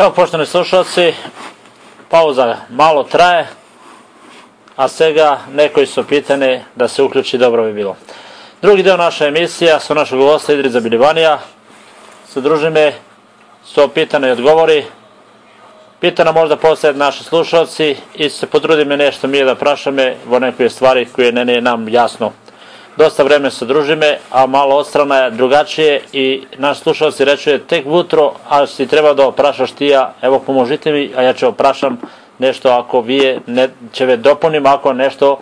Evo, poštene slušalci, pauza malo traje, a svega neko su pitane da se uključi, dobro bi bilo. Drugi deo naša emisija su našeg gosta Idriza Bilivanija. Sadruži me, su pitane i odgovori. Pitana možda postaje naši slušalci i se potrudi me nešto mi je da prašame vo nekoj stvari koje ne, ne nam jasno. Dosta vreme se družime, a malo ostrana je drugačije i naš slušalci rečuje tek vutro, a si treba da oprašaš ti ja, evo pomožite mi, a ja ću oprašam nešto ako vi je, ne, će ve dopunim ako nešto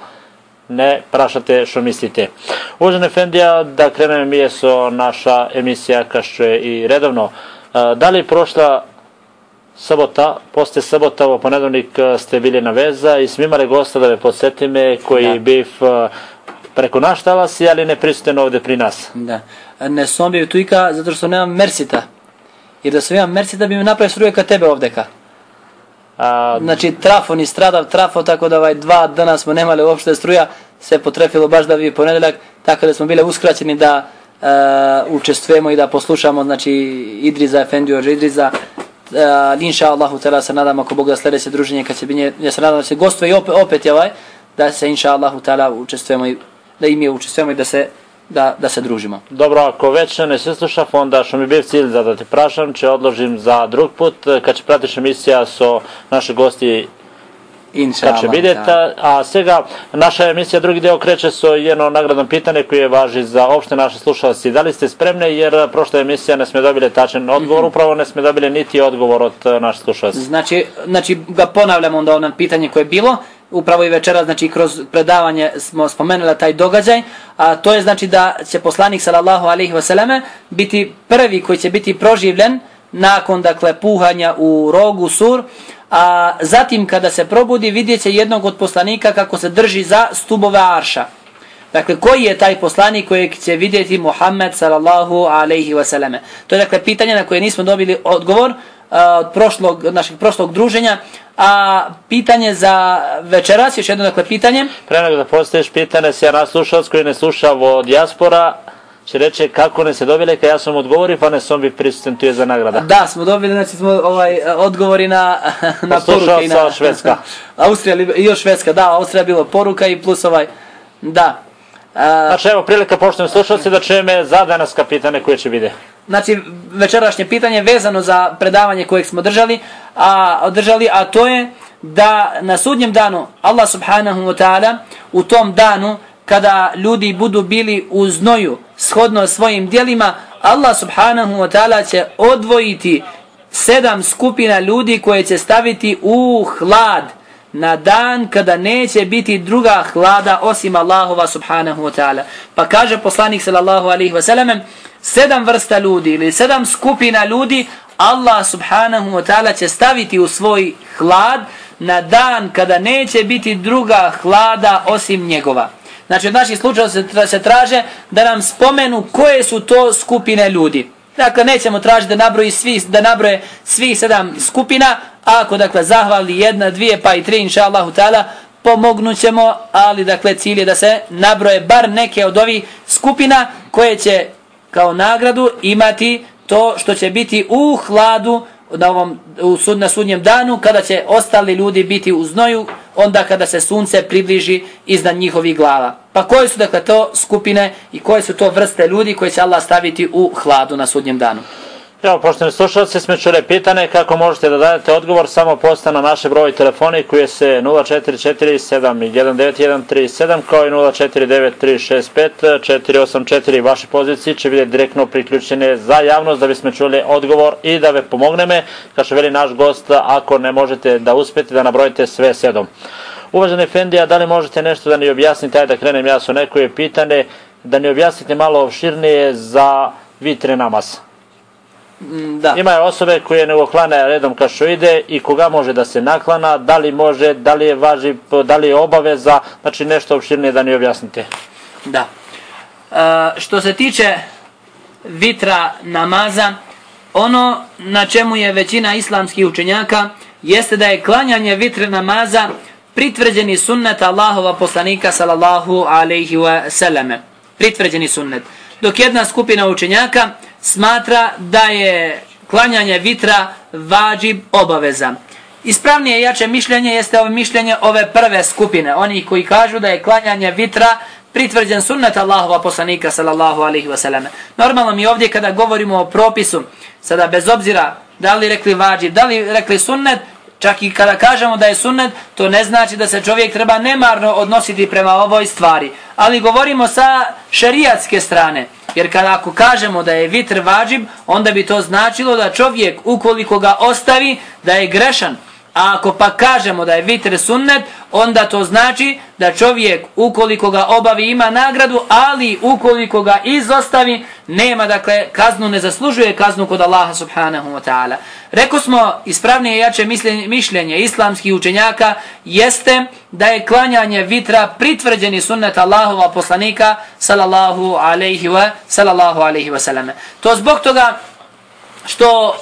ne prašate što mislite. Uvažene Fendija, da kreneme mi je so naša emisija je i redovno. Da li prošla sabota, posle sabota u ponedovnik ste bili na veza i smo imali gosta da me podsjeti me koji da. biv преку нашата вас, ја али не присутен овде при нас? Да. Не сум бил тука, затоа што немам мерсита. и да сум имам мерсита, би ме направи струја ка тебе овдека. А... Значи, трафо ни страдав, трафо, тако да вај два дена сме немале обште струја, се потрефило баш да ви понеделак, така да сме биле ускрачени да е, учествуваме и да послушамо, значи, Идриза, Ефендио, Идриза, е, инша Аллаху тела се надам, ако Бог да следе дружење, кај се бине, ја се надам да се гостве и опет, опет јавај, да се инша Аллаху тела учествуваме и da im je učestvujemo i da se da, da se družimo. Dobro, ako već ne se sluša onda što mi bio cilj za da te prašam, će odložim za drug put, kad će pratiš emisija so naše gosti Inša kad će vidjeti, a svega naša emisija drugi deo kreće so jedno nagradno pitanje koje važi za opšte naše slušalci. Da li ste spremne jer prošla emisija ne sme dobili tačan odgovor, mm -hmm. upravo ne sme dobili niti odgovor od e, naših slušalci. Znači, znači ga ponavljamo onda ono pitanje koje je bilo, upravo i večera, znači kroz predavanje smo spomenuli taj događaj, a to je znači da će poslanik sallallahu alejhi ve selleme biti prvi koji će biti proživljen nakon dakle puhanja u rogu sur, a zatim kada se probudi vidjet će jednog od poslanika kako se drži za stubove arša. Dakle, koji je taj poslanik kojeg će vidjeti Muhammed sallallahu alejhi ve selleme? To je dakle pitanje na koje nismo dobili odgovor, od prošlog, našeg prošlog druženja. A pitanje za večeras, još jedno dakle pitanje. Pre nego da postojiš pitanje, se ja nas slušalac koji ne sluša od dijaspora, će reći kako ne se dobili, kad ja sam odgovori, pa ne sam bi prisutan tu je za nagrada. Da, smo dobili, znači smo ovaj, odgovori na, na poruke. i na Švedska. Austrija, i još Švedska, da, Austrija bilo poruka i plus ovaj, da. Znači, evo, prilika poštovim slušalci da čujeme za danas kapitane koje će vide. Znači, večerašnje pitanje vezano za predavanje kojeg smo držali, a, održali, a to je da na sudnjem danu Allah subhanahu wa ta'ala u tom danu kada ljudi budu bili u znoju shodno svojim dijelima, Allah subhanahu wa ta'ala će odvojiti sedam skupina ljudi koje će staviti u hlad na dan kada neće biti druga hlada osim Allahova subhanahu wa ta'ala. Pa kaže poslanik sallallahu alaihi wa sallam, sedam vrsta ljudi ili sedam skupina ljudi Allah subhanahu wa ta'ala će staviti u svoj hlad na dan kada neće biti druga hlada osim njegova. Znači od naših slučaja se, se traže da nam spomenu koje su to skupine ljudi. Dakle, nećemo tražiti da nabroji svi, da nabroje svi sedam skupina, ako dakle zahvali jedna, dvije, pa i tri, inša Allahu ta'ala, pomognućemo, ali dakle cilj je da se nabroje bar neke od ovih skupina koje će kao nagradu imati to što će biti u hladu na ovom u sud na sudnjem danu kada će ostali ljudi biti u znoju onda kada se sunce približi iznad njihovih glava. Pa koje su dakle to skupine i koje su to vrste ljudi koje će Allah staviti u hladu na sudnjem danu? Evo, poštovni slušalci, smo čuli pitane kako možete da dajete odgovor samo posta na naše broj telefoni koje se 0447191337 kao i 0493654484 vaše pozicije će biti direktno priključene za javnost da bismo čuli odgovor i da ve pomogneme, kao što veli naš gost, ako ne možete da uspete da nabrojite sve sedom. Uvaženi Fendija, da li možete nešto da ne objasnite, ajde da krenem ja su neko je pitane, da ne objasnite malo opširnije za vitre namasa. Mm, da. Ima osobe koje ne oklane redom kao što ide i koga može da se naklana, da li može, da li je važi, da li je obaveza, znači nešto opširnije da ni objasnite. Da. E, što se tiče vitra namaza, ono na čemu je većina islamskih učenjaka jeste da je klanjanje vitre namaza pritvrđeni sunnet Allahova poslanika sallallahu alaihi wa sallame. Pritvrđeni sunnet. Dok jedna skupina učenjaka smatra da je klanjanje vitra vađib obaveza. Ispravnije i jače mišljenje jeste ovo mišljenje ove prve skupine. Oni koji kažu da je klanjanje vitra pritvrđen sunnet Allahova poslanika sallallahu alaihi wasallam. Normalno mi ovdje kada govorimo o propisu, sada bez obzira da li rekli vađib, da li rekli sunnet, čak i kada kažemo da je sunnet, to ne znači da se čovjek treba nemarno odnositi prema ovoj stvari. Ali govorimo sa šerijatske strane. Jer kada ako kažemo da je vitr vađib, onda bi to značilo da čovjek ukoliko ga ostavi, da je grešan. A ako pa kažemo da je vitr sunnet, onda to znači da čovjek ukoliko ga obavi ima nagradu, ali ukoliko ga izostavi, nema dakle kaznu, ne zaslužuje kaznu kod Allaha subhanahu wa ta'ala. Reko smo, ispravnije i jače mišljenje, mišljenje islamskih učenjaka jeste da je klanjanje vitra pritvrđeni sunnet Allahova poslanika sallallahu alaihi wa, sallallahu alaihi wa sallam. To zbog toga što,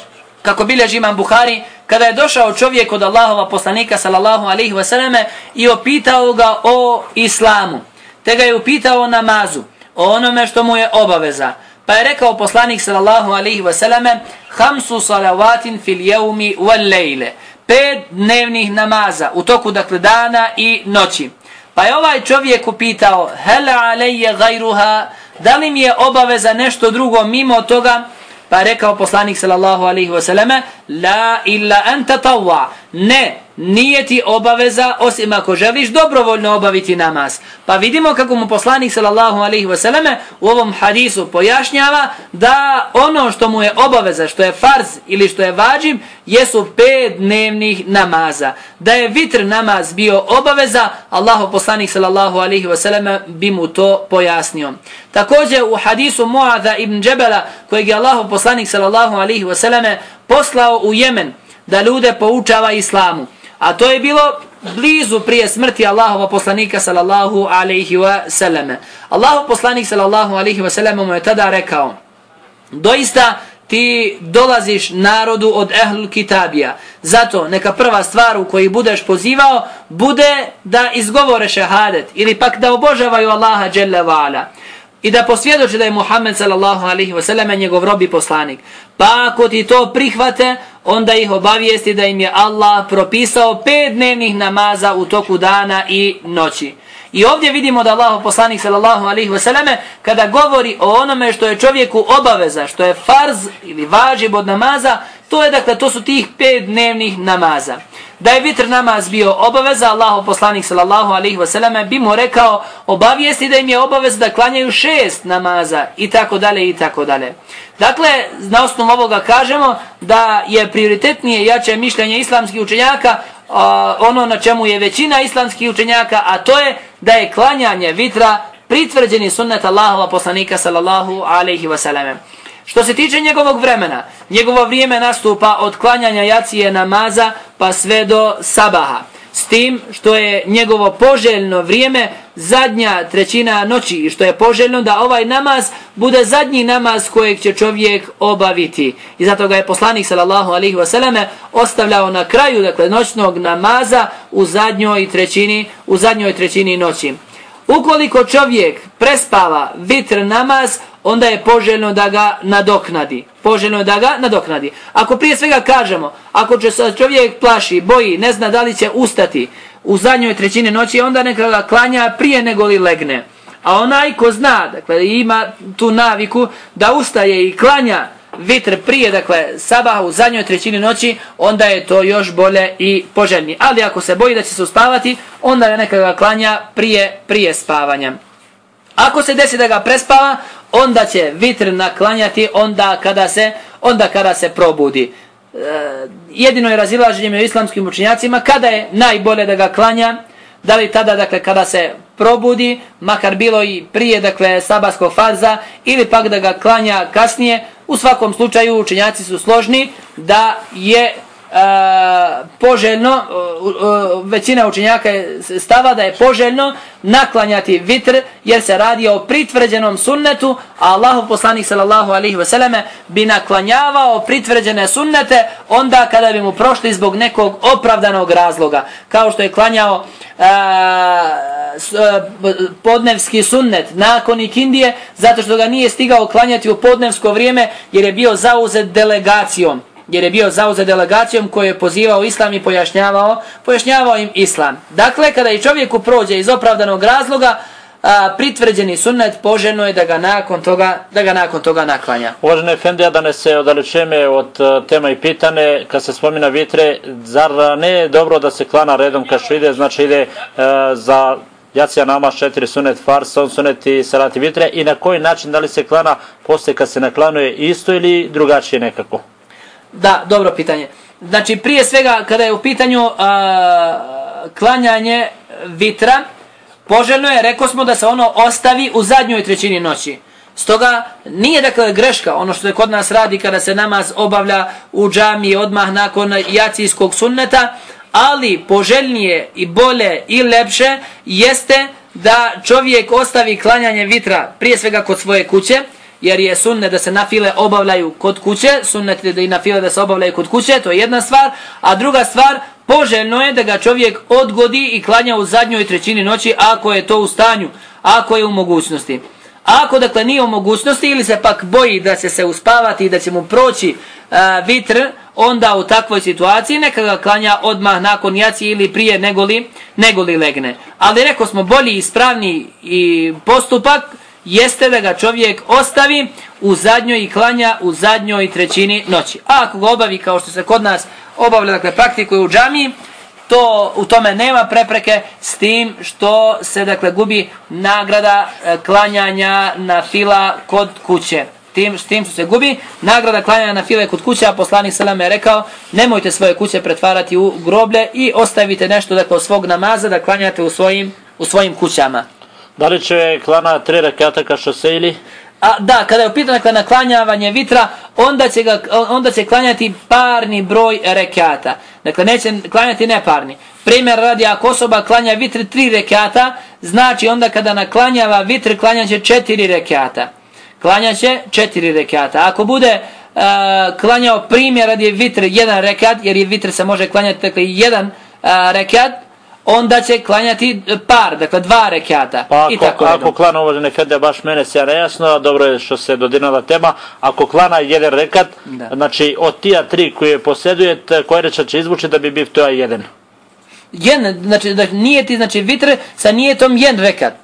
kako bilježi imam Buhari, kada je došao čovjek od Allahova poslanika sallallahu alaihi wasallame i opitao ga o islamu, te ga je upitao o namazu, o onome što mu je obaveza. Pa je rekao poslanik sallallahu alaihi wasallame, hamsu salavatin fil jeumi wal lejle, pet dnevnih namaza u toku dakle dana i noći. Pa je ovaj čovjek upitao, hela alejje gajruha, da li mi je obaveza nešto drugo mimo toga? Pa je rekao poslanik sallallahu alaihi wa sallame, la illa anta tawwa, ne, nije ti obaveza osim ako želiš dobrovoljno obaviti namaz. Pa vidimo kako mu poslanik sallallahu alejhi ve selleme u ovom hadisu pojašnjava da ono što mu je obaveza, što je farz ili što je vađim, jesu pet dnevnih namaza. Da je vitr namaz bio obaveza, Allahu poslanik sallallahu alejhi ve selleme bi mu to pojasnio. Također u hadisu Muadha ibn Džebela kojeg je Allahu poslanik sallallahu alejhi ve selleme poslao u Jemen da ljude poučava islamu. A to je bilo blizu prije smrti Allahova poslanika sallallahu alaihi wa sallam. Allahov poslanik sallallahu alaihi wa sallam mu je tada rekao Doista ti dolaziš narodu od ehlul kitabija. Zato neka prva stvar u koji budeš pozivao bude da izgovore šehadet ili pak da obožavaju Allaha dželle wa'ala i da posvjedoče da je Muhammed sallallahu alaihi wa sallam njegov rob i poslanik. Pa ako ti to prihvate, onda ih obavijesti da im je Allah propisao pet dnevnih namaza u toku dana i noći. I ovdje vidimo da Allah poslanik sallallahu alaihi wa sallam kada govori o onome što je čovjeku obaveza, što je farz ili važib od namaza, to je dakle, to su tih pet dnevnih namaza da je vitr namaz bio obaveza, Allahu poslanik sallallahu alaihi wasallam bi mu rekao obavijesti da im je obaveza da klanjaju šest namaza i tako dalje i tako dalje. Dakle, na osnovu ovoga kažemo da je prioritetnije jače mišljenje islamskih učenjaka ono na čemu je većina islamskih učenjaka, a to je da je klanjanje vitra pritvrđeni sunnet Allahova poslanika sallallahu alaihi wasallam. Što se tiče njegovog vremena, njegovo vrijeme nastupa od klanjanja jacije namaza pa sve do sabaha. S tim što je njegovo poželjno vrijeme zadnja trećina noći i što je poželjno da ovaj namaz bude zadnji namaz kojeg će čovjek obaviti. I zato ga je poslanik sallallahu alaihi wasallam ostavljao na kraju dakle, noćnog namaza u zadnjoj trećini, u zadnjoj trećini noći. Ukoliko čovjek prespava vitr namaz, onda je poželjno da ga nadoknadi. Poželjno da ga nadoknadi. Ako prije svega kažemo, ako će se čovjek plaši, boji, ne zna da li će ustati u zadnjoj trećini noći, onda neka ga klanja prije nego li legne. A onaj ko zna, dakle, ima tu naviku da ustaje i klanja vitr prije, dakle, sabaha u zadnjoj trećini noći, onda je to još bolje i poželjni. Ali ako se boji da će se uspavati, onda je neka ga klanja prije, prije spavanja. Ako se desi da ga prespava, onda će vitr naklanjati onda kada se onda kada se probudi. E, jedino je razilaženje među islamskim učenjacima kada je najbolje da ga klanja, da li tada dakle kada se probudi, makar bilo i prije dakle sabaskog farza ili pak da ga klanja kasnije, u svakom slučaju učenjaci su složni da je E, poželjno, uh, uh, većina učenjaka je stava da je poželjno naklanjati vitr jer se radi o pritvrđenom sunnetu, a Allahu poslanik sallallahu alaihi wasallam bi naklanjavao pritvrđene sunnete onda kada bi mu prošli zbog nekog opravdanog razloga, kao što je klanjao uh, podnevski sunnet nakon ikindije, zato što ga nije stigao klanjati u podnevsko vrijeme jer je bio zauzet delegacijom jer je bio zauzet delegacijom koju je pozivao islam i pojašnjavao, pojašnjavao im islam. Dakle, kada i čovjeku prođe iz opravdanog razloga, a, pritvrđeni sunnet poženo je da ga nakon toga da ga nakon toga naklanja. Uvažene Efendija, da ne se odalečeme od e, tema i pitane, kad se spomina vitre, zar ne je dobro da se klana redom kad što ide, znači ide uh, za jacija nama četiri sunet fars, on sunet i salati vitre i na koji način da li se klana posle kad se naklanuje isto ili drugačije nekako? Da, dobro pitanje. Znači, prije svega, kada je u pitanju a, klanjanje vitra, poželjno je, rekao smo da se ono ostavi u zadnjoj trećini noći. Stoga nije dakle greška ono što je kod nas radi kada se namaz obavlja u džami odmah nakon jacijskog sunneta, ali poželjnije i bolje i lepše jeste da čovjek ostavi klanjanje vitra prije svega kod svoje kuće, jer je sunnet da se nafile obavljaju kod kuće, sunnet je da i nafile da se obavljaju kod kuće, to je jedna stvar, a druga stvar, poželjno je da ga čovjek odgodi i klanja u zadnjoj trećini noći ako je to u stanju, ako je u mogućnosti. Ako dakle nije u mogućnosti ili se pak boji da će se uspavati i da će mu proći uh, vitr, onda u takvoj situaciji neka ga klanja odmah nakon jaci ili prije negoli, negoli legne. Ali rekao smo bolji i ispravni i postupak, jeste da ga čovjek ostavi u zadnjoj i klanja u zadnjoj trećini noći. A ako ga obavi kao što se kod nas obavlja, dakle praktikuje u džami, to u tome nema prepreke s tim što se dakle gubi nagrada e, klanjanja na fila kod kuće. Tim, s tim što se gubi nagrada klanjanja na file kod kuće, a poslanik Selam je rekao nemojte svoje kuće pretvarati u groblje i ostavite nešto dakle svog namaza da klanjate u svojim, u svojim kućama. Da li će klana tri rekata kao se ili? A, da, kada je upitano dakle, naklanjavanje vitra, onda će, ga, onda će klanjati parni broj rekata. Dakle, neće klanjati neparni. Primjer radi, ako osoba klanja vitri tri rekata, znači onda kada naklanjava vitr, klanjaće četiri rekata. Klanjaće četiri rekata. Ako bude uh, klanjao primjer radi vitr jedan rekat, jer je vitr se može klanjati dakle, jedan uh, rekat, onda će klanjati par, dakle dva rekiata. Pa ako, I tako ako klana uvažene Fede, baš mene se nejasno, dobro je što se dodirnala tema, ako klana jedan rekat, da. znači od tija tri koje posjeduje, koje reća će izvući da bi bio to jedan? Jedan, znači da nije ti, znači vitre sa nijetom jedan rekat.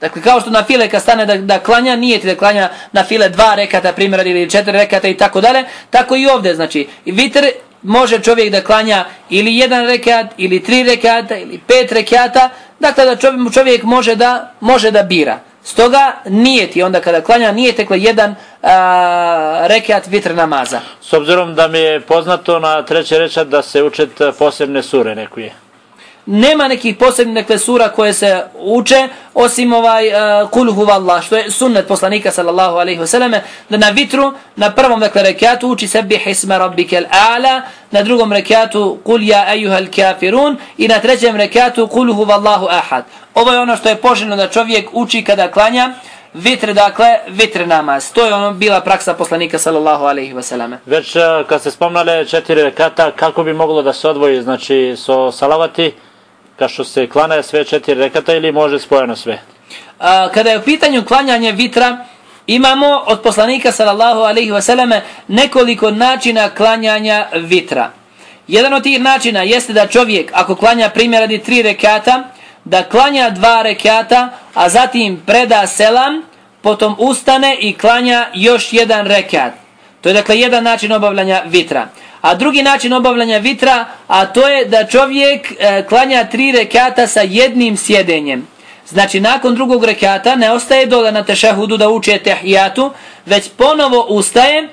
Dakle, kao što na file kad stane da, da klanja, nije ti da klanja na file dva rekata, primjer, ili četiri rekata i tako dalje, tako i ovdje, znači, vitr može čovjek da klanja ili jedan rekat, ili tri rekata, ili pet rekata, dakle da čovjek, čovjek može da može da bira. Stoga nije ti onda kada klanja, nije tekle jedan a, rekat vitr namaza. S obzirom da mi je poznato na treće rečat da se učet posebne sure nekuje nema nekih posebnih nekve sura koje se uče osim ovaj uh, kul huvallah što je sunnet poslanika sallallahu alejhi ve selleme da na vitru na prvom dakle rekatu uči sebi hisma rabbikal a'la na drugom rekatu kul ja ayyuhal kafirun i na trećem rekatu kul huvallahu ahad ovo je ono što je poželjno da čovjek uči kada klanja vitre, dakle, vitre namaz. To je ono bila praksa poslanika, sallallahu alaihi ve selleme Već uh, kad se spomnale četiri rekata, kako bi moglo da se odvoji, znači, so salavati, kao što se klanja sve četiri rekata ili može spojeno sve? A, kada je u pitanju klanjanje vitra, imamo od poslanika sallallahu alaihi wasallam nekoliko načina klanjanja vitra. Jedan od tih načina jeste da čovjek, ako klanja primjer radi tri rekata, da klanja dva rekata, a zatim preda selam, potom ustane i klanja još jedan rekat. To je dakle jedan način obavljanja vitra. A drugi način obavljanja vitra, a to je da čovjek e, klanja tri rekata sa jednim sjedenjem. Znači, nakon drugog rekata ne ostaje dole na tešahudu da uče tehijatu, već ponovo ustaje,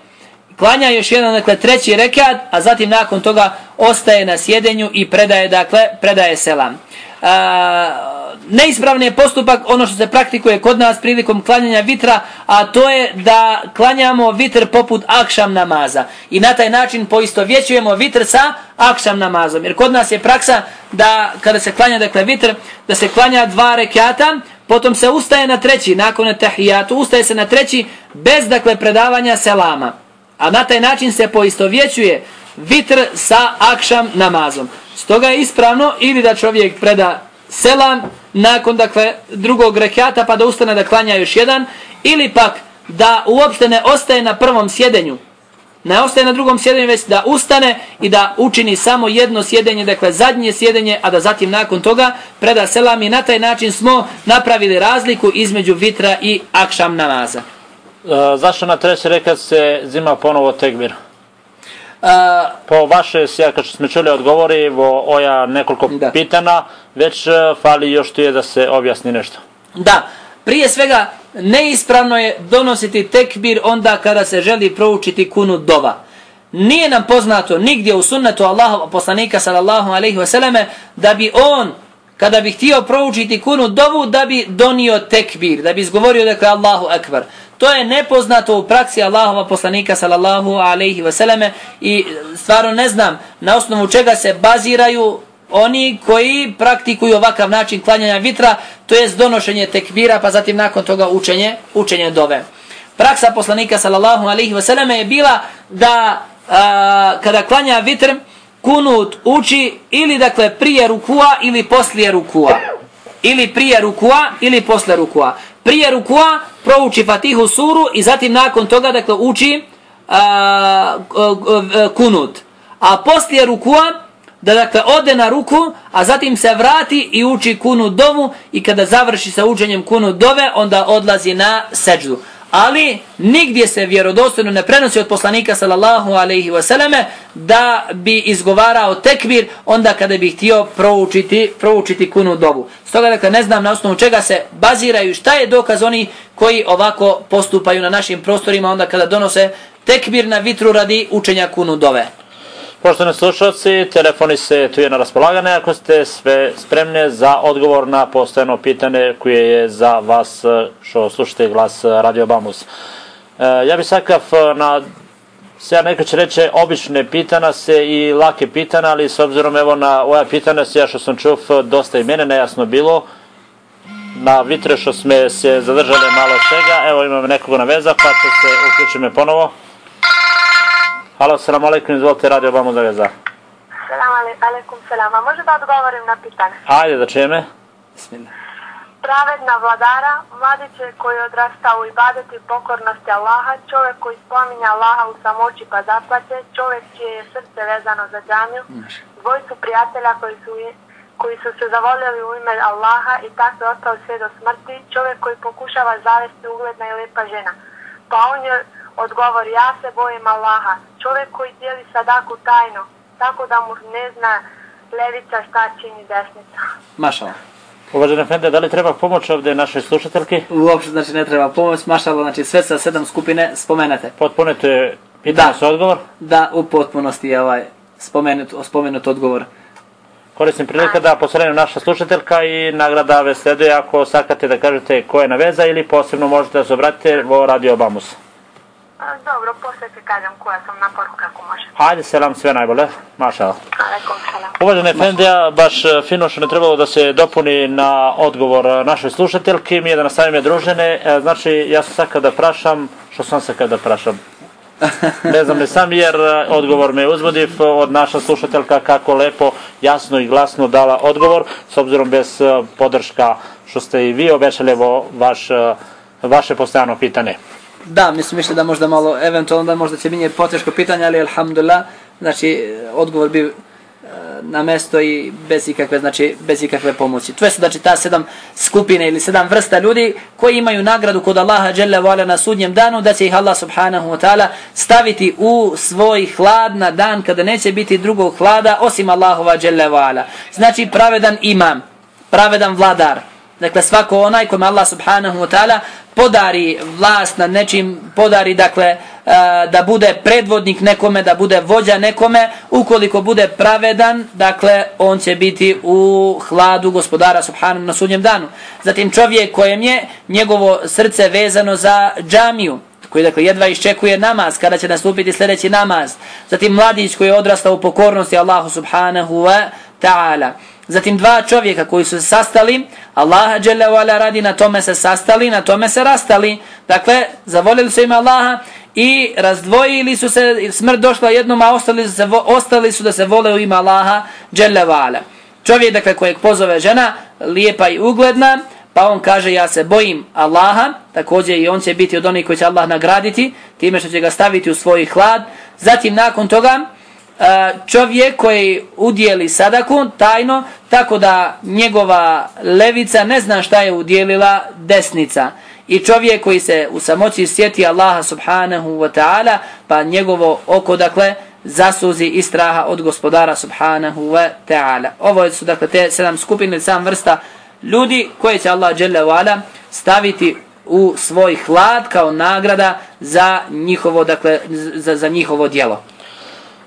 klanja još jedan, dakle, treći rekat, a zatim nakon toga ostaje na sjedenju i predaje, dakle, predaje selam. E, neispravni je postupak ono što se praktikuje kod nas prilikom klanjanja vitra, a to je da klanjamo vitr poput akšam namaza. I na taj način poisto vjećujemo vitr sa akšam namazom. Jer kod nas je praksa da kada se klanja dakle vitr, da se klanja dva rekata, potom se ustaje na treći, nakon tahijatu, ustaje se na treći bez dakle predavanja selama. A na taj način se poistovjećuje vitr sa akšam namazom. Stoga je ispravno ili da čovjek preda selam nakon dakle drugog rekata pa da ustane da klanja još jedan ili pak da uopšte ne ostaje na prvom sjedenju ne ostaje na drugom sjedenju već da ustane i da učini samo jedno sjedenje dakle zadnje sjedenje a da zatim nakon toga preda selam i na taj način smo napravili razliku između vitra i akšam namaza zašto na treći rekat se zima ponovo tekbir? Uh, po vaše sjaka što smo čuli odgovori o oja nekoliko da. pitana, već uh, fali još tu je da se objasni nešto. Da, prije svega neispravno je donositi tekbir onda kada se želi proučiti kunu dova. Nije nam poznato nigdje u sunnetu Allahov poslanika sallallahu alejhi ve selleme da bi on kada bi htio proučiti kunu dovu da bi donio tekbir, da bi izgovorio dakle Allahu ekber. To je nepoznato u praksi Allahova poslanika sallallahu alaihi ve selleme i stvarno ne znam na osnovu čega se baziraju oni koji praktikuju ovakav način klanjanja vitra, to jest donošenje tekbira pa zatim nakon toga učenje, učenje dove. Praksa poslanika sallallahu alaihi ve selleme je bila da a, kada klanja vitr kunut uči ili dakle prije rukua ili poslije rukua. Ili prije rukua ili posle rukua prije rukua prouči Fatihu suru i zatim nakon toga dakle uči a, a, a, kunut. A poslije rukua da dakle ode na ruku, a zatim se vrati i uči kunut dovu i kada završi sa učenjem kunut dove, onda odlazi na seđdu ali nigdje se vjerodostojno ne prenosi od poslanika sallallahu alejhi ve da bi izgovarao tekbir onda kada bi htio proučiti proučiti kunu dobu. Stoga dakle ne znam na osnovu čega se baziraju šta je dokaz oni koji ovako postupaju na našim prostorima onda kada donose tekbir na vitru radi učenja kunu dove. Poštovani slušalci, telefoni se tu je na raspolagane ako ste sve spremne za odgovor na postojeno pitanje koje je za vas što slušate glas Radio Bamus. E, ja bih sakav na se neko će reći obične pitana se i lake pitana, ali s obzirom evo na ova pitana se ja što sam čuv dosta i mene nejasno bilo na vitre što sme se zadržali malo svega, evo imam nekoga na veza pa će se uključime ponovo. Halo, salam alaikum, izvolite, radio vam od veza. Salam alaikum, salam. A može da odgovorim na pitanje? Ajde, da čeme? Bismillah. Pravedna vladara, mladiće koji odrasta u ibadeti pokornosti Allaha, čovjek koji spominja Allaha u samoći pa zaplaće, čovjek čije je srce vezano za džanju, dvoj su prijatelja koji su, koji su se zavoljeli u ime Allaha i tako je ostao sve do smrti, čovjek koji pokušava zavesti ugledna i lepa žena. Pa on je odgovor, ja se bojim Allaha. Čovjek koji dijeli sadaku tajno, tako da mu ne zna levica šta čini desnica. Mašala. Uvažene Fende, da li treba pomoć ovdje našoj slušateljki? Uopšte, znači ne treba pomoć, mašala, znači sve sa sedam skupine spomenete. Potpunete je pitanje da. odgovor? Da, u potpunosti je ovaj spomenut, spomenut odgovor. Koristim prilika da posredim naša slušateljka i nagrada ve sleduje ako sakate da kažete ko je na veza ili posebno možete da se obratite vo Radio Obamus. Dobro, posle ti kažem koja sam na poruku kako može. Hajde, selam, sve najbolje. Maša. Aleikum selam. Uvažene Fendija, baš e, fino što ne trebalo da se dopuni na odgovor e, našoj slušateljki, mi je da nastavim je družene. E, znači, ja sam sad kada prašam, što sam se kada prašam? ne znam ne sam jer odgovor me uzvodi od naša slušateljka kako lepo, jasno i glasno dala odgovor s obzirom bez podrška što ste i vi obećali vaš, vaše postojano pitanje. Da, mislim mišli da možda malo, eventualno da možda će biti poteško pitanje, ali alhamdulillah, znači e, odgovor bi e, na mesto i bez ikakve, znači, bez ikakve pomoći. To su znači ta sedam skupine ili sedam vrsta ljudi koji imaju nagradu kod Allaha dželle vala na sudnjem danu da će ih Allah subhanahu wa taala staviti u svoj hlad na dan kada neće biti drugog hlada osim Allahova dželle vala. Znači pravedan imam, pravedan vladar, Dakle, svako onaj kome Allah subhanahu wa ta'ala podari vlast nad nečim, podari, dakle, e, da bude predvodnik nekome, da bude vođa nekome, ukoliko bude pravedan, dakle, on će biti u hladu gospodara subhanahu na sudnjem danu. Zatim čovjek kojem je njegovo srce vezano za džamiju, koji dakle jedva iščekuje namaz kada će nastupiti sljedeći namaz. Zatim mladić koji je odrastao u pokornosti Allahu subhanahu wa ta'ala. Zatim dva čovjeka koji su se sastali, Allaha dželle ve radi na tome se sastali, na tome se rastali. Dakle, zavolili su im Allaha i razdvojili su se, smrt došla jednom, a ostali su, se, ostali su da se vole u ime Allaha dželle ve Čovjek dakle kojeg pozove žena, lijepa i ugledna, pa on kaže ja se bojim Allaha, također i on će biti od onih koji će Allah nagraditi, time što će ga staviti u svoj hlad. Zatim nakon toga, E, čovjek koji udjeli sadaku tajno, tako da njegova levica ne zna šta je udjelila desnica. I čovjek koji se u samoći sjeti Allaha subhanahu wa ta'ala, pa njegovo oko, dakle, zasuzi i straha od gospodara subhanahu wa ta'ala. Ovo su, dakle, te sedam skupine, sam vrsta ljudi koje će Allah dželle staviti u svoj hlad kao nagrada za njihovo, dakle, za, za njihovo djelo.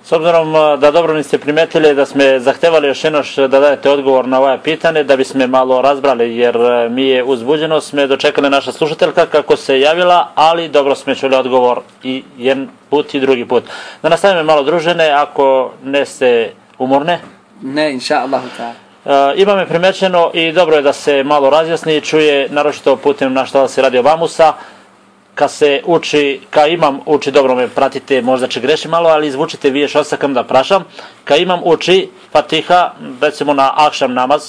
S obzirom da dobro niste primetili da sme zahtevali još jedno da dajete odgovor na ovaj pitanje, da bi sme malo razbrali, jer mi je uzbuđeno, sme dočekali naša slušateljka kako se javila, ali dobro sme čuli odgovor i jedan put i drugi put. Da nastavimo malo družene, ako ne ste umorne? Ne, inša Allah. Uh, ima me primećeno i dobro je da se malo razjasni i čuje, naročito putem na što se radi o Bamusa, kad se uči, ka imam uči, dobro me pratite, možda će greši malo, ali izvučite vi još osakam da prašam, ka imam uči Fatiha, recimo na akšam namaz,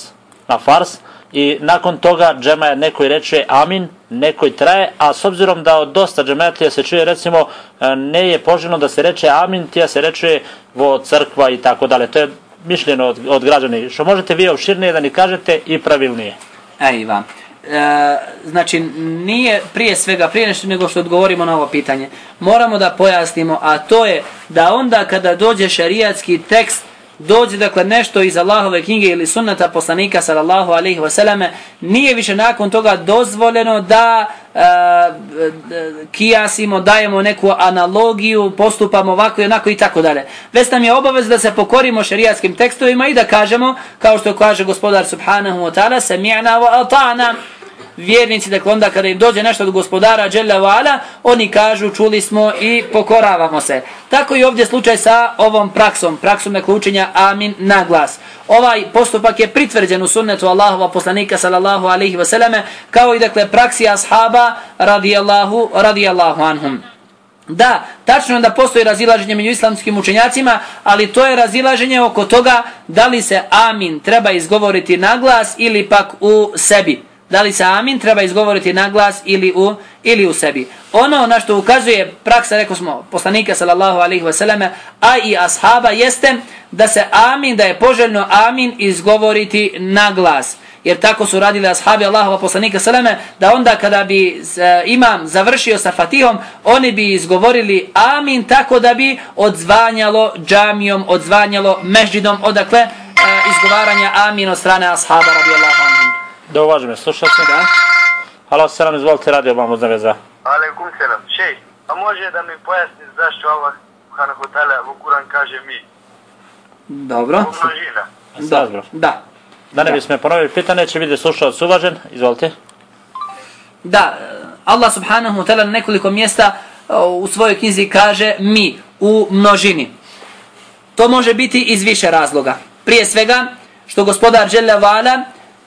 na fars, i nakon toga džema je nekoj reče amin, nekoj traje, a s obzirom da od dosta džematlija se čuje, recimo, e, ne je poželjno da se reče amin, tija se reče vo crkva i tako dalje. To je mišljeno od, od građani. Što možete vi opširnije da ni kažete i pravilnije. Ej, vam. E, znači nije prije svega prije nešto nego što odgovorimo na ovo pitanje moramo da pojasnimo a to je da onda kada dođe šarijatski tekst dođe dakle nešto iz Allahove knjige ili sunnata poslanika sallallahu alaihi wasallam nije više nakon toga dozvoljeno da e, e, kijasimo, dajemo neku analogiju, postupamo ovako i onako i tako dalje. Već nam je obavez da se pokorimo šerijatskim tekstovima i da kažemo, kao što kaže gospodar subhanahu wa ta'ala, sami'na wa ata'na, vjernici, dakle onda kada im dođe nešto od gospodara Đelevala, oni kažu čuli smo i pokoravamo se. Tako i ovdje slučaj sa ovom praksom, praksom dakle učenja amin na glas. Ovaj postupak je pritvrđen u sunnetu Allahova poslanika sallallahu alaihi vseleme, kao i dakle praksi ashaba radijallahu, radijallahu anhum. Da, tačno je da postoji razilaženje među islamskim učenjacima, ali to je razilaženje oko toga da li se amin treba izgovoriti na glas ili pak u sebi da li se amin treba izgovoriti na glas ili u, ili u sebi. Ono na što ukazuje praksa, rekao smo, poslanika sallallahu alaihi wasallam, a i ashaba, jeste da se amin, da je poželjno amin izgovoriti na glas. Jer tako su radili ashabi Allahova poslanika sallallahu da onda kada bi e, imam završio sa fatihom, oni bi izgovorili amin tako da bi odzvanjalo džamijom, odzvanjalo mežđidom, odakle e, izgovaranja amin od strane ashaba radijallahu. Da uvažime slušalce. Da. Halo, selam, izvolite, radio vam uzna veza. Aleikum selam. Šej, a može da mi pojasni zašto Allah Subhanahu ta'ala u Kur'an kaže mi? Dobro. Umnožina. Da. Da. Da ne bismo ponovili pitanje, će biti slušalac uvažen. Izvolite. Da, Allah subhanahu wa ta'ala na nekoliko mjesta u svojoj knjizi kaže mi u množini. To može biti iz više razloga. Prije svega, što gospodar Jalla Vala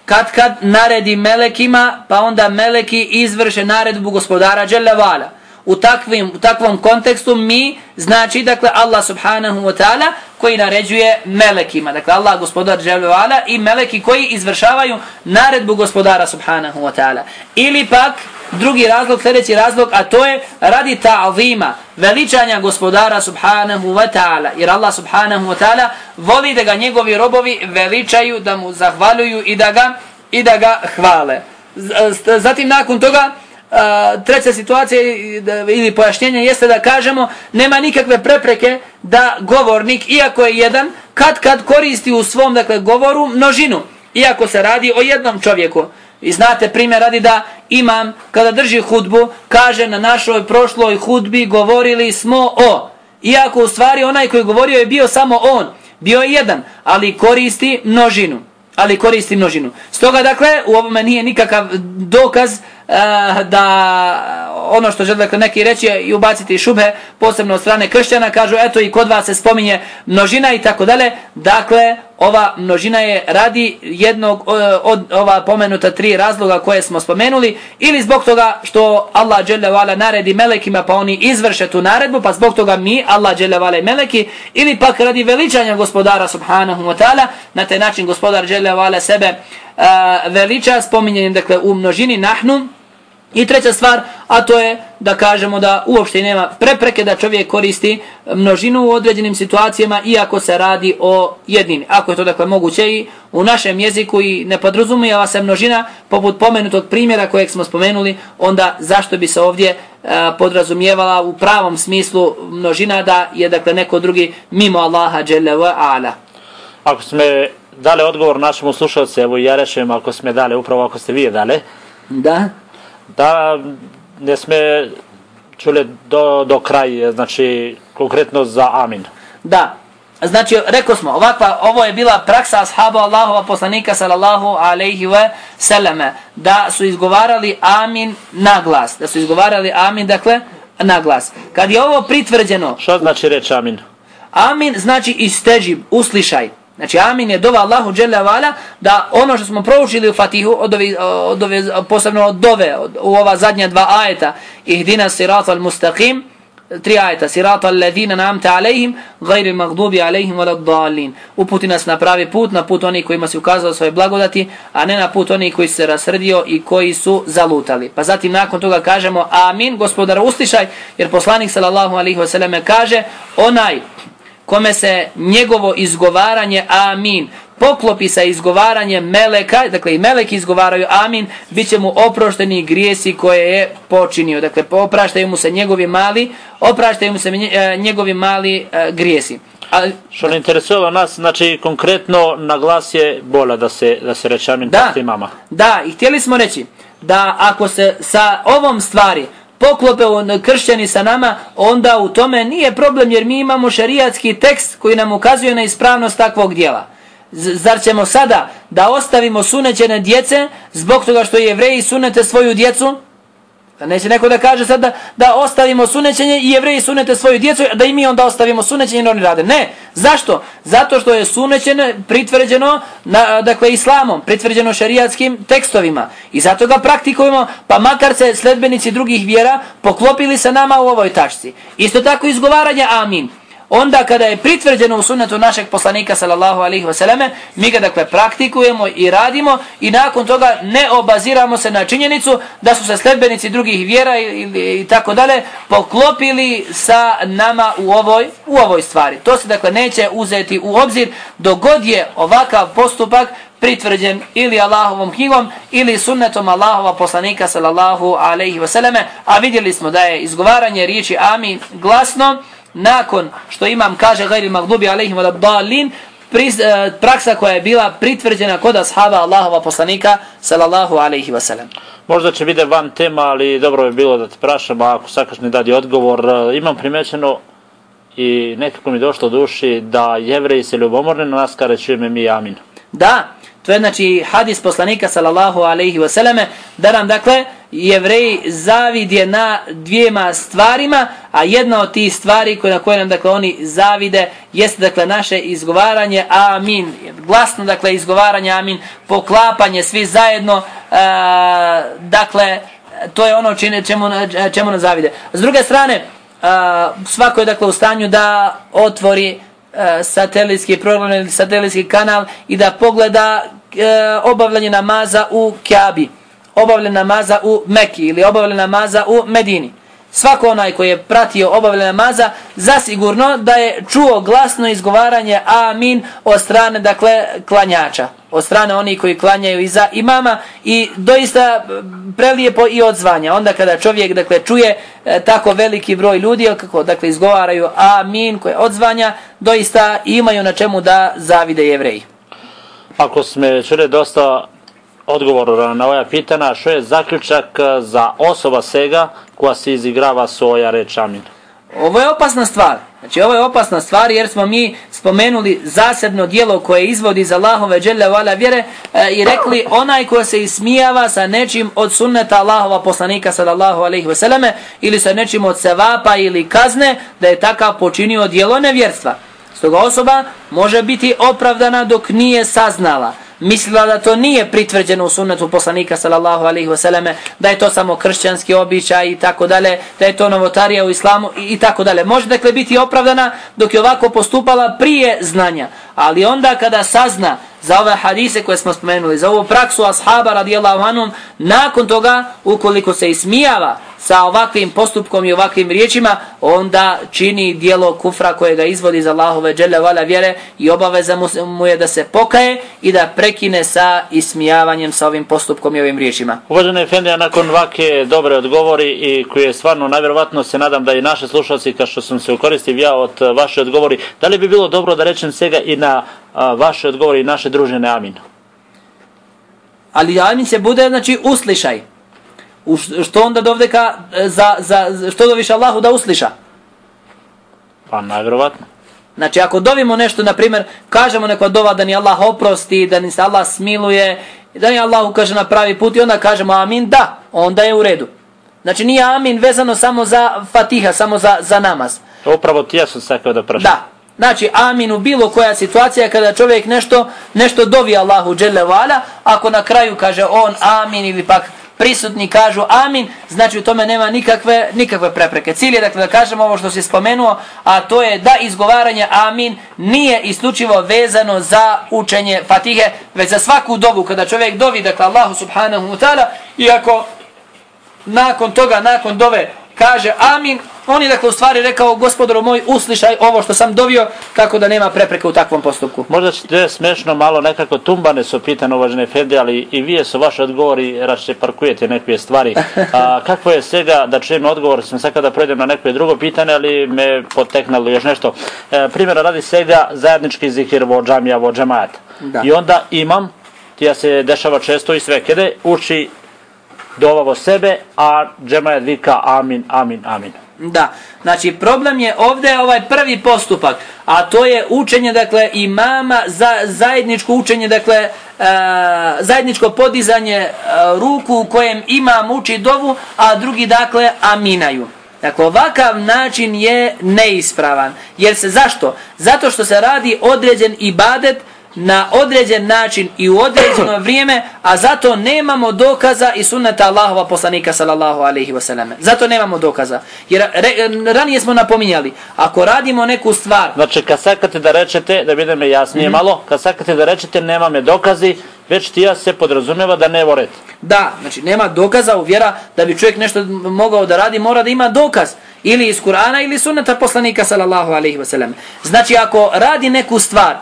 kad kad naredi melekima, pa onda meleki izvrše naredbu gospodara Đelevala. U takvim, u takvom kontekstu mi znači dakle Allah subhanahu wa ta'ala koji naređuje melekima. Dakle Allah gospodar Đelevala i meleki koji izvršavaju naredbu gospodara subhanahu wa ta'ala. Ili pak drugi razlog, sljedeći razlog, a to je radi ta'zima, veličanja gospodara subhanahu wa ta'ala. Jer Allah subhanahu wa ta'ala voli da ga njegovi robovi veličaju, da mu zahvaljuju i da ga, i da ga hvale. Zatim nakon toga, treća situacija ili pojašnjenje jeste da kažemo nema nikakve prepreke da govornik, iako je jedan, kad kad koristi u svom dakle, govoru množinu. Iako se radi o jednom čovjeku I znate primjer radi da imam kada drži hudbu, kaže na našoj prošloj hudbi govorili smo o. Iako u stvari onaj koji govorio je bio samo on, bio je jedan, ali koristi množinu. Ali koristi množinu. Stoga dakle, u ovome nije nikakav dokaz uh, da ono što žele dakle, neki reći i ubaciti šube, posebno od strane kršćana, kažu eto i kod vas se spominje množina i tako dalje. Dakle, ova množina je radi jednog e, od ova pomenuta tri razloga koje smo spomenuli ili zbog toga što Allah dželle naredi melekima pa oni izvrše tu naredbu pa zbog toga mi Allah dželle i meleki ili pak radi veličanja gospodara subhanahu wa taala na taj način gospodar dželle sebe uh, veliča spominjanjem dakle u množini nahnu I treća stvar, a to je da kažemo da uopšte nema prepreke da čovjek koristi množinu u određenim situacijama iako se radi o jednini. Ako je to dakle moguće i u našem jeziku i ne podrazumijeva se množina poput pomenutog primjera kojeg smo spomenuli, onda zašto bi se ovdje e, podrazumijevala u pravom smislu množina da je dakle neko drugi mimo Allaha dželle wa ala. Ako sme dali odgovor našemu slušalcu, evo ja rešujem ako sme dali, upravo ako ste vi dali. Da da ne sme čuli do, do kraja, znači konkretno za amin. Da, znači rekao smo, ovakva, ovo je bila praksa ashaba Allahova poslanika sallallahu alaihi wa sallame, da su izgovarali amin na glas, da su izgovarali amin, dakle, na glas. Kad je ovo pritvrđeno... Što znači reći amin? Amin znači isteđib, uslišaj. Znači amin je dova Allahu dželle vala da ono što smo proučili u Fatihu od ove, od ove posebno od dove od, u ova zadnja dva ajeta ihdina siratal mustaqim tri ajeta siratal ladina namta alejhim gajri magdubi alejhim wala dalin uputi nas na pravi put na put onih kojima se ukazao svoje blagodati a ne na put onih koji se rasrdio i koji su zalutali. Pa zatim nakon toga kažemo amin gospodar uslišaj jer poslanik sallallahu alaihi ve selleme kaže onaj kome se njegovo izgovaranje amin poklopi sa izgovaranjem meleka, dakle i meleki izgovaraju amin, bit će mu oprošteni grijesi koje je počinio. Dakle, opraštaju mu se njegovi mali, opraštaju mu se e, njegovi mali uh, grijesi. Ali, Što ne interesuje nas, znači konkretno na glas je bolja da se, da se reče amin da, mama. Da, i htjeli smo reći da ako se sa ovom stvari poklope kršćani sa nama, onda u tome nije problem jer mi imamo šerijatski tekst koji nam ukazuje na ispravnost takvog dijela. Zar ćemo sada da ostavimo sunećene djece zbog toga što jevreji sunete svoju djecu? Da neće neko da kaže sad da, da ostavimo sunećenje i jevreji sunete svoju djecu, da i mi onda ostavimo sunećenje i oni rade. Ne. Zašto? Zato što je sunećenje pritvrđeno na, dakle, islamom, pritvrđeno šarijatskim tekstovima. I zato ga praktikujemo, pa makar se sledbenici drugih vjera poklopili sa nama u ovoj tačci. Isto tako izgovaranje amin onda kada je pritvrđeno u sunnetu našeg poslanika sallallahu alaihi vseleme, mi ga dakle praktikujemo i radimo i nakon toga ne obaziramo se na činjenicu da su se sledbenici drugih vjera i, i, i tako dalje poklopili sa nama u ovoj, u ovoj stvari. To se dakle neće uzeti u obzir dogod je ovakav postupak pritvrđen ili Allahovom knjigom ili sunnetom Allahova poslanika sallallahu alaihi vseleme, a vidjeli smo da je izgovaranje riječi amin glasno, nakon što imam kaže gajri magdubi alaihim wa dalin e, praksa koja je bila pritvrđena kod ashaba Allahova poslanika sallallahu alaihi wa sallam. Možda će biti van tema, ali dobro bi bilo da te prašam, a ako sakaš ne dadi odgovor. E, imam primećeno i nekako mi došlo duši da jevreji se ljubomorni na nas kada čujeme mi amin. Da, To je znači hadis poslanika sallallahu alejhi ve selleme da nam dakle jevreji zavidje na dvijema stvarima, a jedna od tih stvari koje na koje nam dakle oni zavide jeste dakle naše izgovaranje amin. Glasno dakle izgovaranje amin, poklapanje svi zajedno e, dakle to je ono čine, čemu, čemu nam zavide. S druge strane, e, svako je dakle u stanju da otvori E, satelitski program ili satelitski kanal i da pogleda e, obavljanje namaza u Kjabi, obavljanje namaza u Meki ili obavljanje namaza u Medini. Svako onaj koji je pratio obavljanje namaza, zasigurno da je čuo glasno izgovaranje amin od strane, dakle, klanjača. Od strane onih koji klanjaju iza imama i doista prelijepo i odzvanja. Onda kada čovjek, dakle, čuje e, tako veliki broj ljudi, kako, dakle, izgovaraju amin koje odzvanja, doista imaju na čemu da zavide jevreji. Ako sme čuli dosta odgovor na ova pitanja, što je zaključak e, za osoba sega koja se izigrava svoja reč amin? Ovo je opasna stvar. Znači ovo je opasna stvar jer smo mi spomenuli zasebno dijelo koje izvodi za Allahove dželle vala vjere e, i rekli onaj ko se ismijava sa nečim od sunneta Allahova poslanika sallallahu alejhi ve selleme ili sa nečim od sevapa ili kazne da je takav počinio dijelo nevjerstva. Stoga osoba može biti opravdana dok nije saznala mislila da to nije pritvrđeno u sunnetu poslanika sallallahu alaihi wasallam, da je to samo kršćanski običaj i tako dalje, da je to novotarija u islamu i, i tako dalje. Može dakle biti opravdana dok je ovako postupala prije znanja, ali onda kada sazna za ove hadise koje smo spomenuli, za ovu praksu ashaba radijallahu anhum, nakon toga, ukoliko se ismijava sa ovakvim postupkom i ovakvim riječima, onda čini dijelo kufra koje ga izvodi za Allahove dželle vala vjere i obaveza mu je da se pokaje i da prekine sa ismijavanjem sa ovim postupkom i ovim riječima. Uvažene Efendija, nakon ovake dobre odgovori i koje stvarno najvjerovatno se nadam da i naše slušalci, kao što sam se ukoristiv ja od vaše odgovori, da li bi bilo dobro da rečem svega i na a, vaše odgovori i naše družene amin? Ali amin se bude, znači, uslišaj. Što onda dovdeka e, za, za, što doviš Allahu da usliša? Pa najvjerovatno. Znači ako dovimo nešto, na primjer, kažemo neko dova da ni Allah oprosti, da ni se Allah smiluje, da ni Allah ukaže na pravi put i onda kažemo amin, da, onda je u redu. Znači nije amin vezano samo za fatiha, samo za, za namaz. Upravo ti ja sam sakao da prašam. Da. Znači amin u bilo koja situacija kada čovjek nešto nešto dovi Allahu dželle vala, ako na kraju kaže on amin ili pak prisutni kažu amin, znači u tome nema nikakve, nikakve prepreke. Cilj je dakle da kažemo ovo što se spomenuo, a to je da izgovaranje amin nije isključivo vezano za učenje fatihe, već za svaku dobu kada čovjek dovi, dakle Allahu subhanahu wa ta'ala, iako nakon toga, nakon dove kaže amin, on je dakle u stvari rekao gospodaru moj uslišaj ovo što sam dovio tako da nema prepreke u takvom postupku. Možda će te smešno malo nekako tumbane su pitane uvažene Fede, ali i vi su vaše odgovori rašće parkujete neke stvari. A, kako je svega da čujem odgovor, sam sad kada pređem na neko drugo pitanje, ali me poteknalo još nešto. E, primjera radi svega zajednički zikir vo džamija vo džemajat. I onda imam, tija se dešava često i sve kede, uči dovavo sebe, a džemajat vika amin, amin, amin. Da, znači problem je ovdje ovaj prvi postupak, a to je učenje, dakle, imama za zajedničko učenje, dakle, e, zajedničko podizanje e, ruku u kojem imam uči dovu, a drugi, dakle, aminaju. Dakle, ovakav način je neispravan. Jer se zašto? Zato što se radi određen ibadet, na određen način i u određeno vrijeme, a zato nemamo dokaza i sunneta Allahova poslanika sallallahu alaihi wasallam. Zato nemamo dokaza. Jer re, ranije smo napominjali, ako radimo neku stvar... Znači, kad sakate da rečete, da vidimo jasnije mm -hmm. malo, kad sakate da rečete nema me dokazi, već ti ja se podrazumeva da ne vorete. Da, znači nema dokaza u vjera da bi čovjek nešto mogao da radi, mora da ima dokaz. Ili iz Kur'ana ili sunneta poslanika sallallahu alaihi wasallam. Znači, ako radi neku stvar,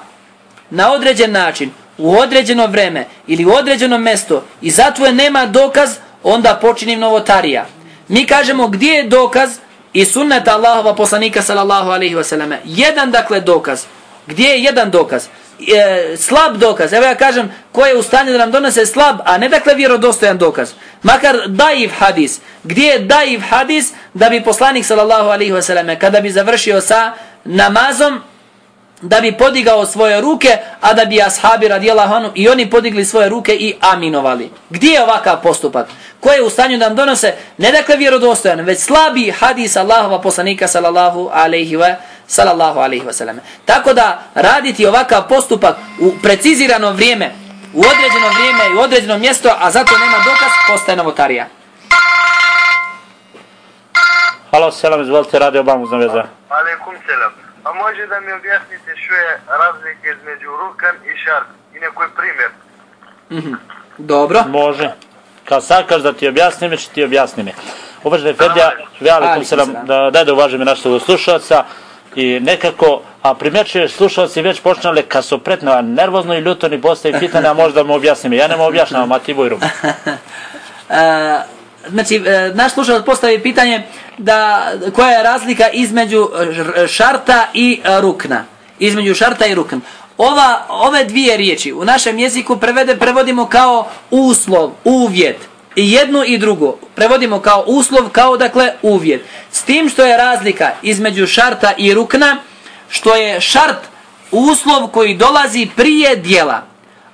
na određen način, u određeno vreme ili u određeno mesto i zato je nema dokaz, onda počinim novotarija. Mi kažemo gdje je dokaz i sunneta Allahova poslanika sallallahu alaihi wasallam. Jedan dakle dokaz. Gdje je jedan dokaz? E, slab dokaz. Evo ja kažem ko je u stanju da nam donese slab, a ne dakle vjerodostojan dokaz. Makar daiv hadis. Gdje je daiv hadis da bi poslanik sallallahu alaihi wasallam kada bi završio sa namazom da bi podigao svoje ruke, a da bi ashabi radijallahu anhu i oni podigli svoje ruke i aminovali. Gdje je ovakav postupak? Ko je u stanju da nam donose, ne dakle vjerodostojan, već slabi hadis Allahova poslanika sallallahu alaihi wa sallallahu alaihi wa sallam. Tako da raditi ovakav postupak u precizirano vrijeme, u određeno vrijeme i u određeno mjesto, a zato nema dokaz, postaje novotarija. Halo, selam, izvolite, radio Obamu, znam veza. Aleikum selam. A može da mi objasnite što je razlike između rukan i šart i nekoj primjer? Mm -hmm. Dobro. Može. Kad sad kaš da ti objasnim, će ti objasnim je. Uvaženi Fedja, velikom se nam, da, daj da uvažim našeg slušalca i nekako, a primjećuje slušalci već počnali kad su pretno nervozno i ljuto ni postavi pitanje, a možda mu objasnim. Ja ne mu objašnjam, a ti bojrum. znači, e, naš slušalac postavi pitanje da koja je razlika između šarta i e, rukna. Između šarta i rukna. ova, ove dvije riječi u našem jeziku prevede, prevodimo kao uslov, uvjet. I jedno i drugo prevodimo kao uslov, kao dakle uvjet. S tim što je razlika između šarta i rukna, što je šart uslov koji dolazi prije dijela,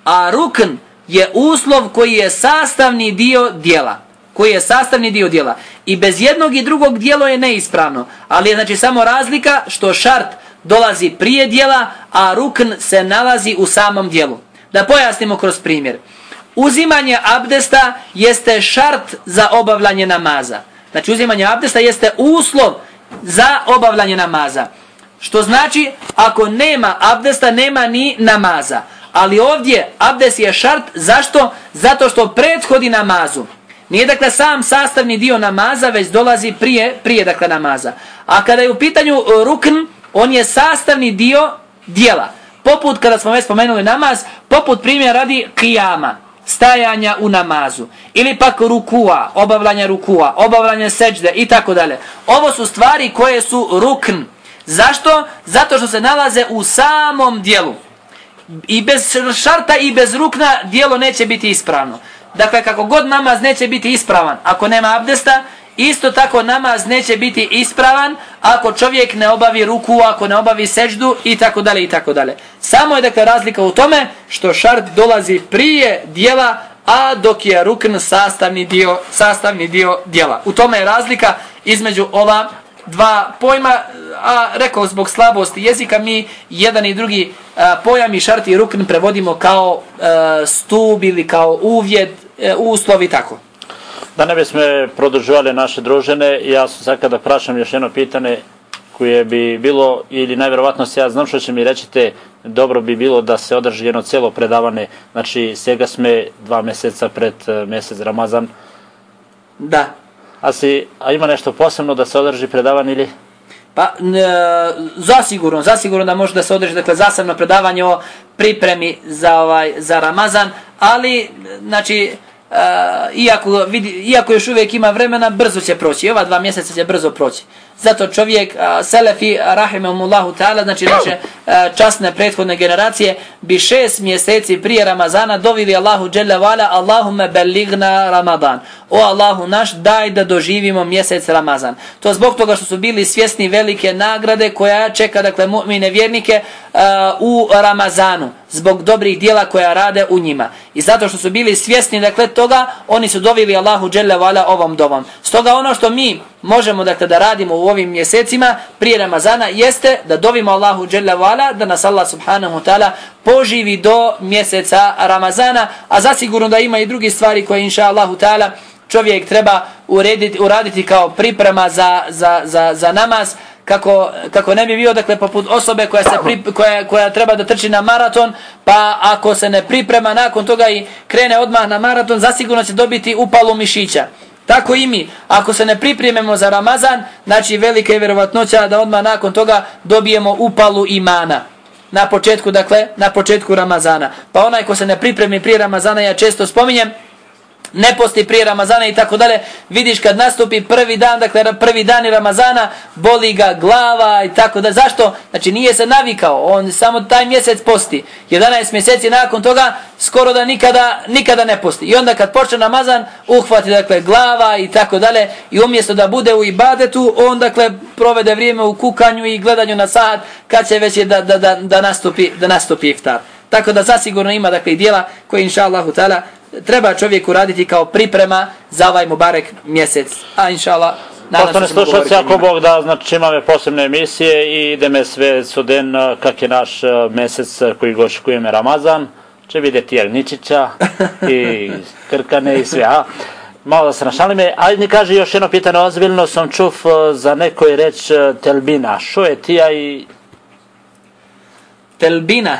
a rukn je uslov koji je sastavni dio dijela koji je sastavni dio dijela. I bez jednog i drugog dijelo je neispravno. Ali je znači samo razlika što šart dolazi prije dijela, a rukn se nalazi u samom dijelu. Da pojasnimo kroz primjer. Uzimanje abdesta jeste šart za obavljanje namaza. Znači uzimanje abdesta jeste uslov za obavljanje namaza. Što znači ako nema abdesta nema ni namaza. Ali ovdje abdest je šart zašto? Zato što prethodi namazu. Nije dakle sam sastavni dio namaza, već dolazi prije, prije dakle namaza. A kada je u pitanju e, rukn, on je sastavni dio dijela. Poput kada smo već spomenuli namaz, poput primjer radi kijama, stajanja u namazu. Ili pak rukua, obavljanja rukua, obavljanje seđde i tako dalje. Ovo su stvari koje su rukn. Zašto? Zato što se nalaze u samom dijelu. I bez šarta i bez rukna dijelo neće biti ispravno. Dakle, kako god namaz neće biti ispravan ako nema abdesta, isto tako namaz neće biti ispravan ako čovjek ne obavi ruku, ako ne obavi seždu i tako dalje i tako dalje. Samo je dakle razlika u tome što šart dolazi prije dijela, a dok je rukn sastavni dio, sastavni dio dijela. U tome je razlika između ova dva pojma, a rekao zbog slabosti jezika mi jedan i drugi a, pojam i šart i rukn prevodimo kao e, a, stub ili kao uvjet, a, uslov i tako. Da ne bismo produživali naše družene, ja sam sad kada prašam još jedno pitanje koje bi bilo, ili najverovatno se ja znam što će mi rećete, dobro bi bilo da se održi jedno cijelo predavane, znači svega sme dva mjeseca pred mjesec Ramazan. Da. A, si, a ima nešto posebno da se održi predavan ili? Pa, n, zasigurno, zasigurno da može da se održi, dakle, zasebno predavanje o pripremi za, ovaj, za Ramazan, ali, znači, iako, vidi, iako još uvijek ima vremena, brzo će proći. Ova dva mjeseca će brzo proći. Zato čovjek, a, Selefi, rahimahumullahu ta'ala, znači naše časne prethodne generacije, bi šest mjeseci prije Ramazana dovili Allahu dželle Vala, Allahume beligna Ramadan. O Allahu naš, daj da doživimo mjesec Ramazan. To zbog toga što su bili svjesni velike nagrade koja čeka, dakle, mu'mine vjernike a, u Ramazanu zbog dobrih dijela koja rade u njima. I zato što su bili svjesni dakle toga, oni su dovili Allahu dželle vala ovom dovom. Stoga ono što mi možemo dakle da radimo u ovim mjesecima prije Ramazana jeste da dovimo Allahu dželle vala da nas Allah subhanahu taala poživi do mjeseca Ramazana, a zasigurno da ima i drugi stvari koje inša Allahu taala čovjek treba urediti, uraditi kao priprema za, za, za, za namaz, kako, kako ne bi bio dakle poput osobe koja se pri, koja, koja treba da trči na maraton pa ako se ne priprema nakon toga i krene odmah na maraton zasigurno će dobiti upalu mišića tako i mi. Ako se ne pripremimo za Ramazan znači velika je vjerovatnoća da odmah nakon toga dobijemo upalu imana. Na početku dakle na početku Ramazana. Pa onaj ko se ne pripremi prije Ramazana ja često spominjem ne posti prije Ramazana i tako dalje, vidiš kad nastupi prvi dan, dakle prvi dan Ramazana, boli ga glava i tako da. Zašto? Znači nije se navikao, on samo taj mjesec posti. 11 mjeseci nakon toga skoro da nikada, nikada ne posti. I onda kad počne Ramazan, uhvati dakle glava i tako dalje i umjesto da bude u ibadetu, on dakle provede vrijeme u kukanju i gledanju na sat kad će već je da, da, da, da, nastupi, da nastupi iftar. Tako da zasigurno ima dakle dijela koje inša Allahu ta'ala treba čovjeku raditi kao priprema za ovaj Mubarek mjesec. A inša Allah, Poštovani slušalci, ako Bog da, znači imamo posebne emisije i ideme sve suden kak je naš mjesec koji go očekujeme Ramazan. Će vidjeti Jelničića i Krkane i sve, a? Malo da se našalime. Ajde mi kaže još jedno pitanje, ozbiljno sam čuv za nekoj reč Telbina. Šo je tija i... Telbina?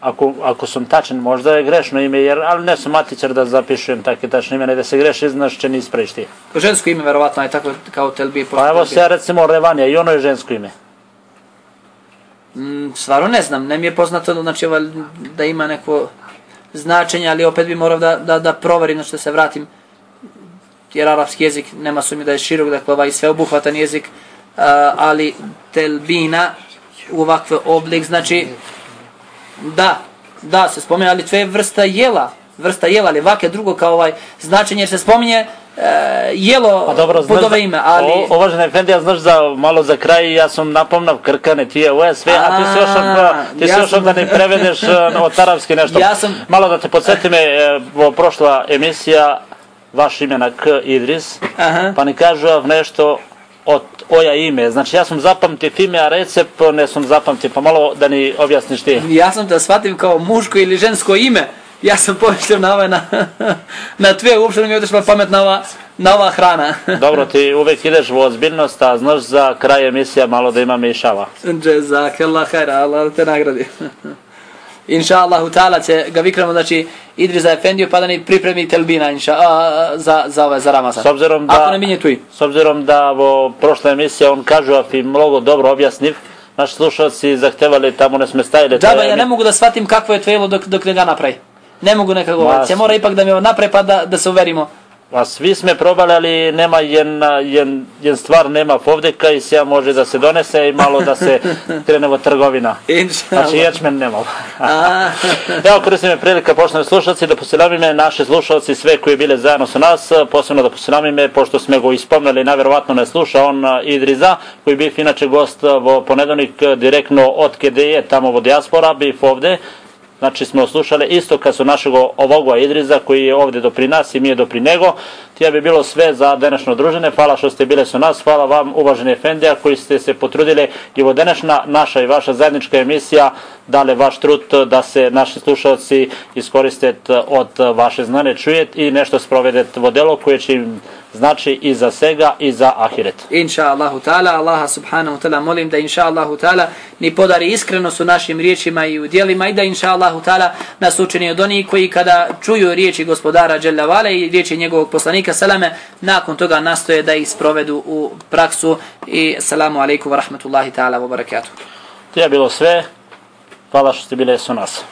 Ako, ako sam tačan, možda je grešno ime, jer, ali ne sam matičar da zapišujem takve tačne ime, ne da se greši, znaš će ni ispraviš ti. Žensko ime, verovatno, je tako kao Telbi. Pa evo se, recimo, Revanija, i ono je žensko ime. Mm, stvarno ne znam, ne mi je poznato znači, ovaj, da ima neko značenje, ali opet bi morao da, da, da proverim, znači da se vratim, jer arapski jezik nema sumnje da je širok, dakle ovaj sveobuhvatan jezik, uh, ali Telbina u ovakve oblik, znači Da, da, se spominje, ali to je vrsta jela. Vrsta jela, ali vake drugo kao ovaj značenje, jer se spominje e, jelo Pa dobro, pod ove ime, ali... O, uvažena Efendija, znaš za, malo za kraj, ja sam napomnav krkane, ti je ovo sve, a, ti si još, A, ti si ja još sam- da ne prevedeš e, od arapski nešto. Ja sam- Malo da te podsjeti me, e, o, prošla emisija, vaš imenak Idris, Aha. pa ni kažu nešto od oja ime. Znači ja sam zapamtio ime, a recept ne sam zapamtio, pa malo da ni objasniš ti. Ja sam da shvatim kao muško ili žensko ime. Ja sam pomišljao na ove, na, na tve, uopšte mi je odešla pamet na ova, na ova hrana. Dobro, ti uvek ideš u ozbiljnost, a znaš za kraj emisija malo da imam i šala. Jazakallah khair, Allah te nagradi. Inša Allahu ta'ala će ga vikramo, znači Idriza Efendiju pa da ni pripremi telbina inša, a, za, za, ove, za Ramazan. S obzirom da... Ako ne minje tu. S obzirom da ovo prošla emisija on kažu a i mnogo dobro objasniv, naši slušalci zahtevali tamo ne sme stajili. Džaba, ja ne mogu da shvatim kakvo je tvojelo dok, dok ne ga napravi. Ne mogu nekako Ma, govoriti. Ja mora ipak da mi ovo napravi pa da, da se uverimo. A svi sme probali, ali nema jedna, jen, jen stvar nema povdeka i sve može da se donese i malo da se krenemo trgovina. Znači ječmen nema. Evo koristim je prilika poštovani slušalci da poselam me naše slušalci sve koji bile zajedno sa nas, posebno da poselam me pošto smo go ispomnili, najverovatno ne sluša on Idriza koji bi inače gost vo ponedeljnik a, direktno od KDE tamo vo dijaspora bi ovde Znači smo slušali isto kad su našeg ovoga Idriza koji je ovde do pri nas i mi je do pri nego. Tija bi bilo sve za današnje druženje. Hvala što ste bile su nas. Hvala vam uvaženi Efendija koji ste se potrudili i ovo današnja naša i vaša zajednička emisija dale vaš trud da se naši slušalci iskoriste od vaše znane čujet i nešto sprovedet vo delo koje će im znači i za sega i za ahiret. inša Allahu ta'ala, Allaha subhanahu ta'ala molim da inša Allahu ta'ala ni podari iskrenost u našim riječima i u dijelima i da inša Allahu ta'ala nas učini od onih koji kada čuju riječi gospodara Jalla Vala i riječi njegovog poslanika Salame, nakon toga nastoje da ih sprovedu u praksu i salamu alaikum wa rahmatullahi ta'ala wa barakatuh. To je bilo sve. Hvala što ste bile su nas.